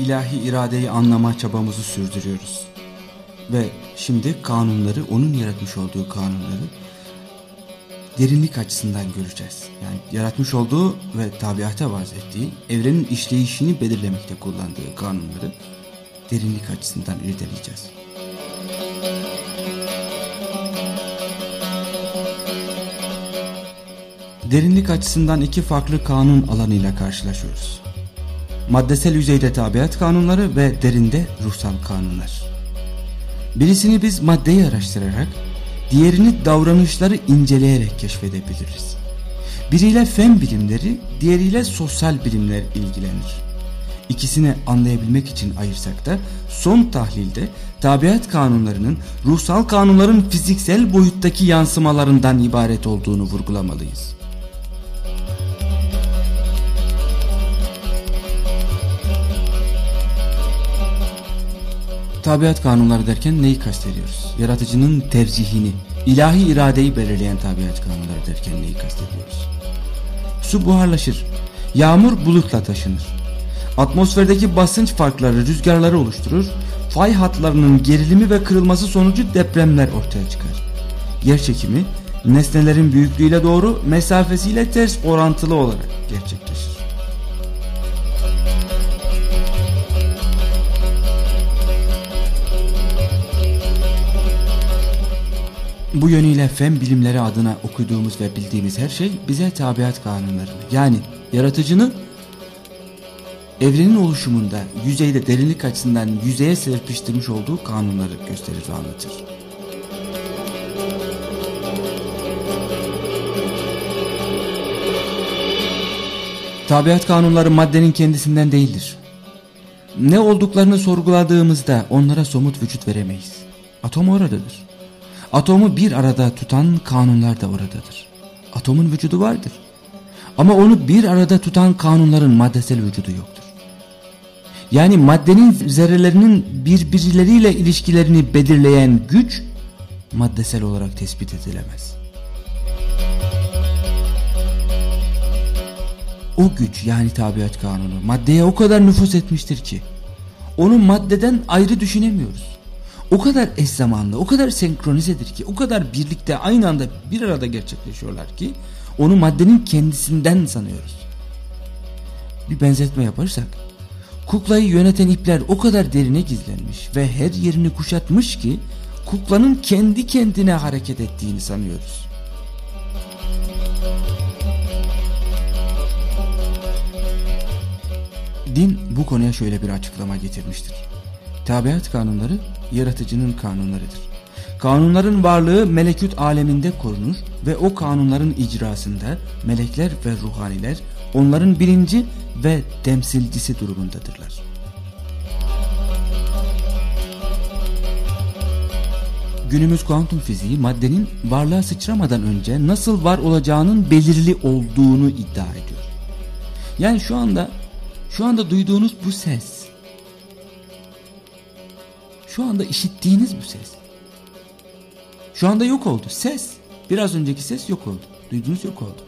ilahi iradeyi anlama çabamızı sürdürüyoruz. Ve şimdi kanunları, onun yaratmış olduğu kanunları derinlik açısından göreceğiz. Yani yaratmış olduğu ve tabiata vaz ettiği, evrenin işleyişini belirlemekte kullandığı kanunları derinlik açısından irdeleyeceğiz. Derinlik açısından iki farklı kanun alanıyla karşılaşıyoruz. Maddesel yüzeyde tabiat kanunları ve derinde ruhsal kanunlar. Birisini biz maddeyi araştırarak, diğerini davranışları inceleyerek keşfedebiliriz. Biriyle fen bilimleri, diğeriyle sosyal bilimler ilgilenir. İkisini anlayabilmek için ayırsak da son tahlilde tabiat kanunlarının ruhsal kanunların fiziksel boyuttaki yansımalarından ibaret olduğunu vurgulamalıyız. Tabiat kanunları derken neyi kastediyoruz? Yaratıcının tercihini, ilahi iradeyi belirleyen tabiat kanunları derken neyi kastediyoruz? Su buharlaşır, yağmur bulutla taşınır. Atmosferdeki basınç farkları rüzgarları oluşturur, fay hatlarının gerilimi ve kırılması sonucu depremler ortaya çıkar. Yer çekimi, nesnelerin büyüklüğüyle doğru, mesafesiyle ters orantılı olarak gerçekleşir. Bu yönüyle fen bilimleri adına okuduğumuz ve bildiğimiz her şey bize tabiat kanunlarını yani yaratıcının evrenin oluşumunda yüzeyde derinlik açısından yüzeye serpiştirmiş olduğu kanunları gösterir ve anlatır. Tabiat kanunları maddenin kendisinden değildir. Ne olduklarını sorguladığımızda onlara somut vücut veremeyiz. Atom oradadır. Atomu bir arada tutan kanunlar da oradadır. Atomun vücudu vardır. Ama onu bir arada tutan kanunların maddesel vücudu yoktur. Yani maddenin zerrelerinin birbirleriyle ilişkilerini belirleyen güç maddesel olarak tespit edilemez. O güç yani tabiat kanunu maddeye o kadar nüfus etmiştir ki onu maddeden ayrı düşünemiyoruz o kadar eş zamanlı, o kadar senkronizedir ki, o kadar birlikte aynı anda bir arada gerçekleşiyorlar ki onu maddenin kendisinden sanıyoruz. Bir benzetme yaparsak, kuklayı yöneten ipler o kadar derine gizlenmiş ve her yerini kuşatmış ki kuklanın kendi kendine hareket ettiğini sanıyoruz. Din bu konuya şöyle bir açıklama getirmiştir. Tabiat kanunları yaratıcının kanunlarıdır. Kanunların varlığı melekut aleminde korunur ve o kanunların icrasında melekler ve ruhaniler onların birinci ve temsilcisi durumundadırlar. Günümüz kuantum fiziği maddenin varlığa sıçramadan önce nasıl var olacağının belirli olduğunu iddia ediyor. Yani şu anda şu anda duyduğunuz bu ses şu anda işittiğiniz bu ses. Şu anda yok oldu. Ses. Biraz önceki ses yok oldu. Duyduğunuz yok oldu.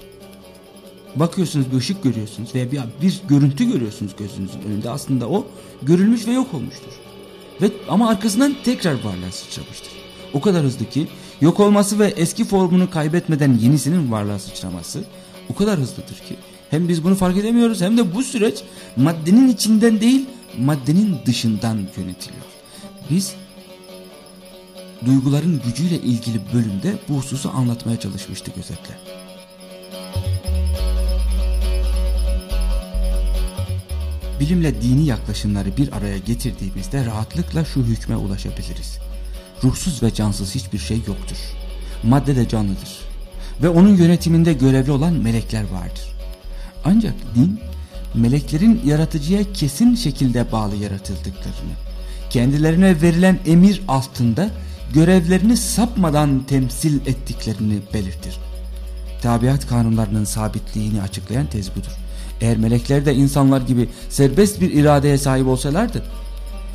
Bakıyorsunuz bir ışık görüyorsunuz veya bir, bir görüntü görüyorsunuz gözünüzün önünde. Aslında o görülmüş ve yok olmuştur. Ve ama arkasından tekrar varlığa sıçramıştır. O kadar hızlı ki yok olması ve eski formunu kaybetmeden yenisinin varlığa sıçraması o kadar hızlıdır ki hem biz bunu fark edemiyoruz hem de bu süreç maddenin içinden değil maddenin dışından yönetiliyor. Biz duyguların gücüyle ilgili bölümde bu hususu anlatmaya çalışmıştık özetle. Bilimle dini yaklaşımları bir araya getirdiğimizde rahatlıkla şu hükme ulaşabiliriz. Ruhsuz ve cansız hiçbir şey yoktur. Madde de canlıdır. Ve onun yönetiminde görevli olan melekler vardır. Ancak din, meleklerin yaratıcıya kesin şekilde bağlı yaratıldıklarını, kendilerine verilen emir altında görevlerini sapmadan temsil ettiklerini belirtir. Tabiat kanunlarının sabitliğini açıklayan tez budur. Eğer melekler de insanlar gibi serbest bir iradeye sahip olsalardı,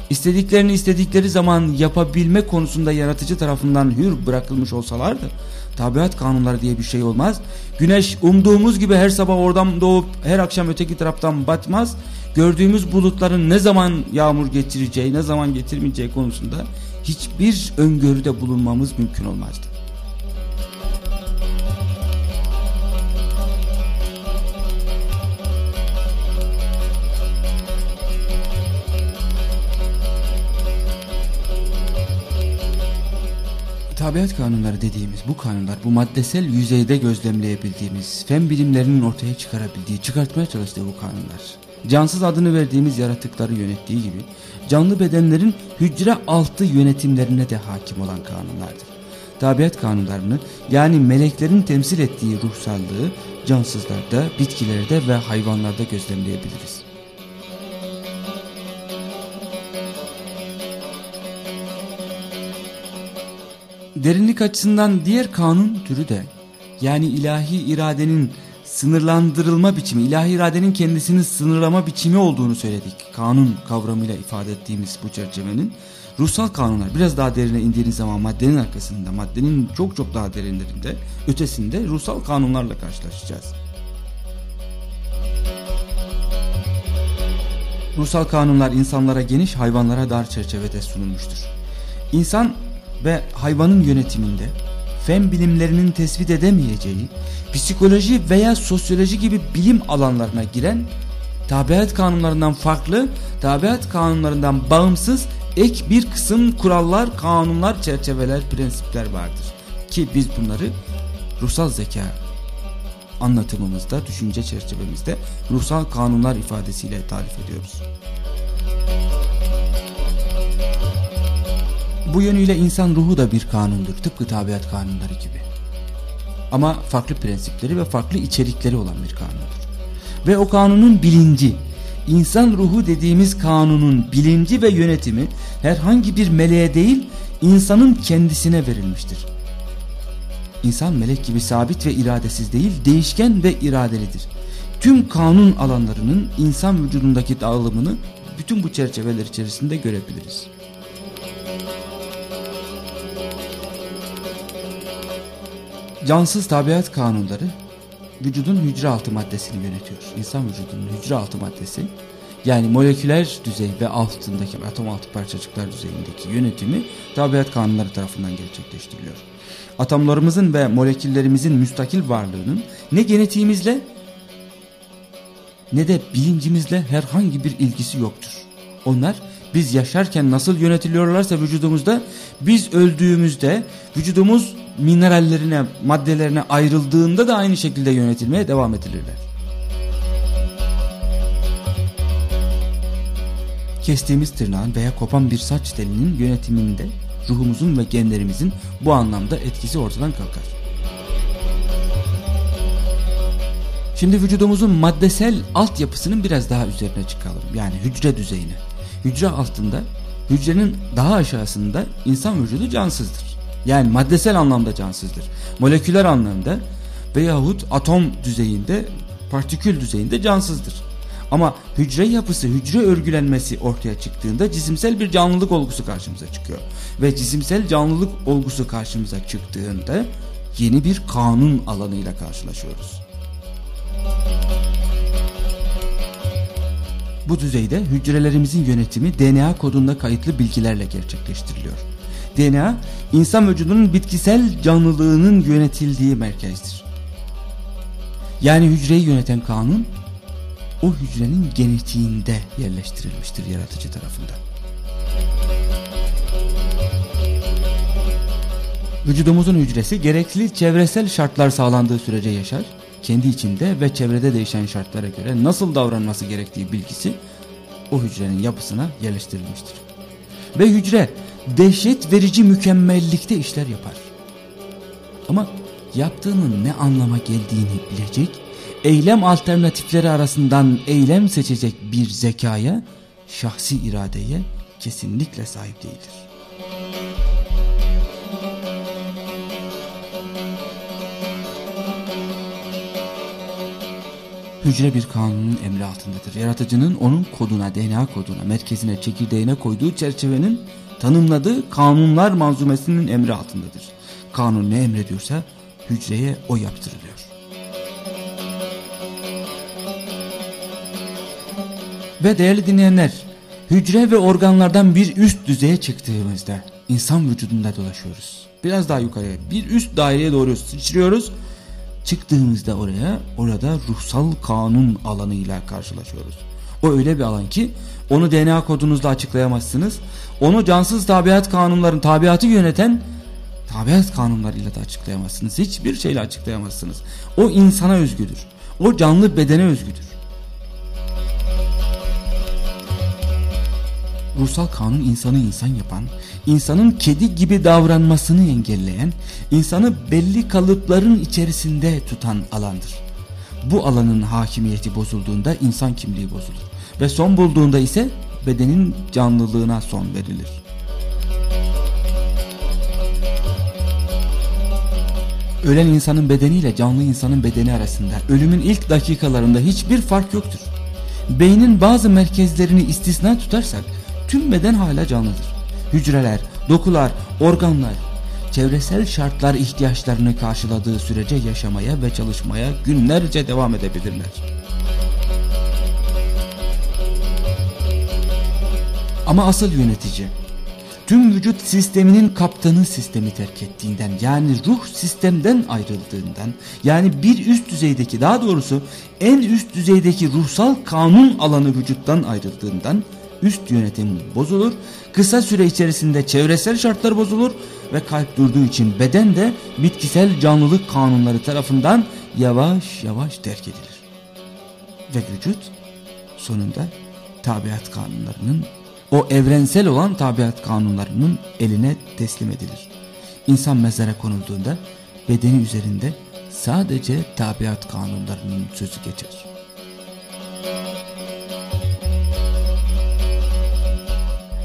istediklerini istedikleri zaman yapabilme konusunda yaratıcı tarafından hür bırakılmış olsalardı, tabiat kanunları diye bir şey olmaz. Güneş umduğumuz gibi her sabah oradan doğup her akşam öteki taraftan batmaz gördüğümüz bulutların ne zaman yağmur getireceği, ne zaman getirmeyeceği konusunda hiçbir öngörüde bulunmamız mümkün olmazdı. Tabiat kanunları dediğimiz bu kanunlar bu maddesel yüzeyde gözlemleyebildiğimiz fen bilimlerinin ortaya çıkarabildiği çıkartmaya çalıştığı bu kanunlar cansız adını verdiğimiz yaratıkları yönettiği gibi canlı bedenlerin hücre altı yönetimlerine de hakim olan kanunlardır. Tabiat kanunlarını yani meleklerin temsil ettiği ruhsallığı cansızlarda, bitkilerde ve hayvanlarda gözlemleyebiliriz. Derinlik açısından diğer kanun türü de yani ilahi iradenin sınırlandırılma biçimi, ilahi iradenin kendisini sınırlama biçimi olduğunu söyledik. Kanun kavramıyla ifade ettiğimiz bu çerçevenin ruhsal kanunlar biraz daha derine indiğiniz zaman maddenin arkasında, maddenin çok çok daha derinlerinde, ötesinde ruhsal kanunlarla karşılaşacağız. Ruhsal kanunlar insanlara geniş, hayvanlara dar çerçevede sunulmuştur. İnsan ve hayvanın yönetiminde fen bilimlerinin tespit edemeyeceği psikoloji veya sosyoloji gibi bilim alanlarına giren tabiat kanunlarından farklı, tabiat kanunlarından bağımsız ek bir kısım kurallar, kanunlar, çerçeveler, prensipler vardır. Ki biz bunları ruhsal zeka anlatımımızda, düşünce çerçevemizde ruhsal kanunlar ifadesiyle tarif ediyoruz. Bu yönüyle insan ruhu da bir kanundur. Tıpkı tabiat kanunları gibi. Ama farklı prensipleri ve farklı içerikleri olan bir kanundur. Ve o kanunun bilinci, insan ruhu dediğimiz kanunun bilinci ve yönetimi herhangi bir meleğe değil, insanın kendisine verilmiştir. İnsan melek gibi sabit ve iradesiz değil, değişken ve iradelidir. Tüm kanun alanlarının insan vücudundaki dağılımını bütün bu çerçeveler içerisinde görebiliriz. Cansız tabiat kanunları vücudun hücre altı maddesini yönetiyor. İnsan vücudunun hücre altı maddesi yani moleküler düzey ve altındaki atom altı parçacıklar düzeyindeki yönetimi tabiat kanunları tarafından gerçekleştiriliyor. Atomlarımızın ve moleküllerimizin müstakil varlığının ne genetiğimizle ne de bilincimizle herhangi bir ilgisi yoktur. Onlar biz yaşarken nasıl yönetiliyorlarsa vücudumuzda biz öldüğümüzde vücudumuz minerallerine, maddelerine ayrıldığında da aynı şekilde yönetilmeye devam edilirler. Kestiğimiz tırnağın veya kopan bir saç telinin yönetiminde ruhumuzun ve genlerimizin bu anlamda etkisi ortadan kalkar. Şimdi vücudumuzun maddesel altyapısının biraz daha üzerine çıkalım. Yani hücre düzeyine. Hücre altında, hücrenin daha aşağısında insan vücudu cansızdır. Yani maddesel anlamda cansızdır. Moleküler anlamda veyahut atom düzeyinde, partikül düzeyinde cansızdır. Ama hücre yapısı, hücre örgülenmesi ortaya çıktığında cisimsel bir canlılık olgusu karşımıza çıkıyor. Ve cisimsel canlılık olgusu karşımıza çıktığında yeni bir kanun alanıyla karşılaşıyoruz. Bu düzeyde hücrelerimizin yönetimi DNA kodunda kayıtlı bilgilerle gerçekleştiriliyor. DNA insan vücudunun bitkisel canlılığının yönetildiği merkezdir. Yani hücreyi yöneten kanun o hücrenin genetiğinde yerleştirilmiştir yaratıcı tarafından. Vücudumuzun hücresi gerekli çevresel şartlar sağlandığı sürece yaşar. Kendi içinde ve çevrede değişen şartlara göre nasıl davranması gerektiği bilgisi o hücrenin yapısına yerleştirilmiştir. Ve hücre dehşet verici mükemmellikte işler yapar. Ama yaptığının ne anlama geldiğini bilecek, eylem alternatifleri arasından eylem seçecek bir zekaya, şahsi iradeye kesinlikle sahip değildir. Hücre bir kanunun emri altındadır. Yaratıcının onun koduna, DNA koduna, merkezine, çekirdeğine koyduğu çerçevenin tanımladığı kanunlar manzumesinin emri altındadır. Kanun ne emrediyorsa hücreye o yaptırılıyor. Ve değerli dinleyenler, hücre ve organlardan bir üst düzeye çıktığımızda insan vücudunda dolaşıyoruz. Biraz daha yukarıya bir üst daireye doğru sıçrıyoruz. Çıktığımızda oraya orada ruhsal kanun alanıyla karşılaşıyoruz. O öyle bir alan ki onu DNA kodunuzla açıklayamazsınız. Onu cansız tabiat kanunların tabiatı yöneten tabiat kanunlarıyla da açıklayamazsınız. Hiçbir şeyle açıklayamazsınız. O insana özgüdür. O canlı bedene özgüdür. Ruhsal kanun insanı insan yapan, insanın kedi gibi davranmasını engelleyen, insanı belli kalıpların içerisinde tutan alandır. Bu alanın hakimiyeti bozulduğunda insan kimliği bozulur ve son bulduğunda ise bedenin canlılığına son verilir. Ölen insanın bedeniyle canlı insanın bedeni arasında ölümün ilk dakikalarında hiçbir fark yoktur. Beynin bazı merkezlerini istisna tutarsak tüm beden hala canlıdır. Hücreler, dokular, organlar çevresel şartlar ihtiyaçlarını karşıladığı sürece yaşamaya ve çalışmaya günlerce devam edebilirler. Ama asıl yönetici tüm vücut sisteminin kaptanı sistemi terk ettiğinden yani ruh sistemden ayrıldığından yani bir üst düzeydeki daha doğrusu en üst düzeydeki ruhsal kanun alanı vücuttan ayrıldığından üst yönetim bozulur. Kısa süre içerisinde çevresel şartlar bozulur ve kalp durduğu için beden de bitkisel canlılık kanunları tarafından yavaş yavaş terk edilir. Ve vücut sonunda tabiat kanunlarının o evrensel olan tabiat kanunlarının eline teslim edilir. İnsan mezara konulduğunda bedeni üzerinde sadece tabiat kanunlarının sözü geçer.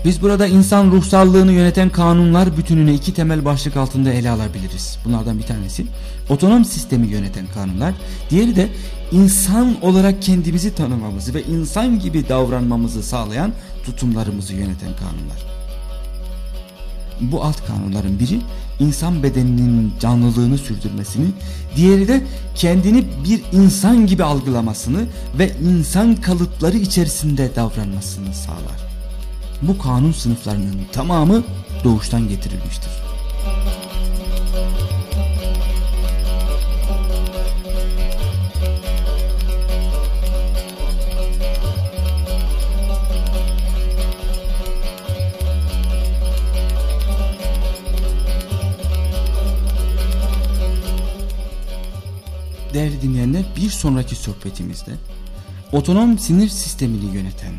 Biz burada insan ruhsallığını yöneten kanunlar bütününü iki temel başlık altında ele alabiliriz. Bunlardan bir tanesi otonom sistemi yöneten kanunlar, diğeri de insan olarak kendimizi tanımamızı ve insan gibi davranmamızı sağlayan tutumlarımızı yöneten kanunlar. Bu alt kanunların biri insan bedeninin canlılığını sürdürmesini, diğeri de kendini bir insan gibi algılamasını ve insan kalıpları içerisinde davranmasını sağlar bu kanun sınıflarının tamamı doğuştan getirilmiştir. Değerli dinleyenler bir sonraki sohbetimizde otonom sinir sistemini yöneten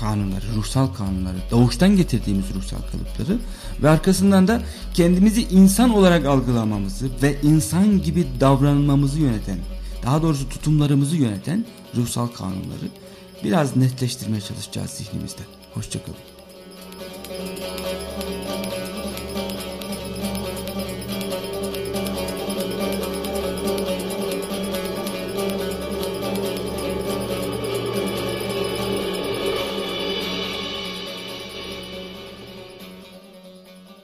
kanunları, ruhsal kanunları, doğuştan getirdiğimiz ruhsal kalıpları ve arkasından da kendimizi insan olarak algılamamızı ve insan gibi davranmamızı yöneten, daha doğrusu tutumlarımızı yöneten ruhsal kanunları biraz netleştirmeye çalışacağız zihnimizde. Hoşçakalın.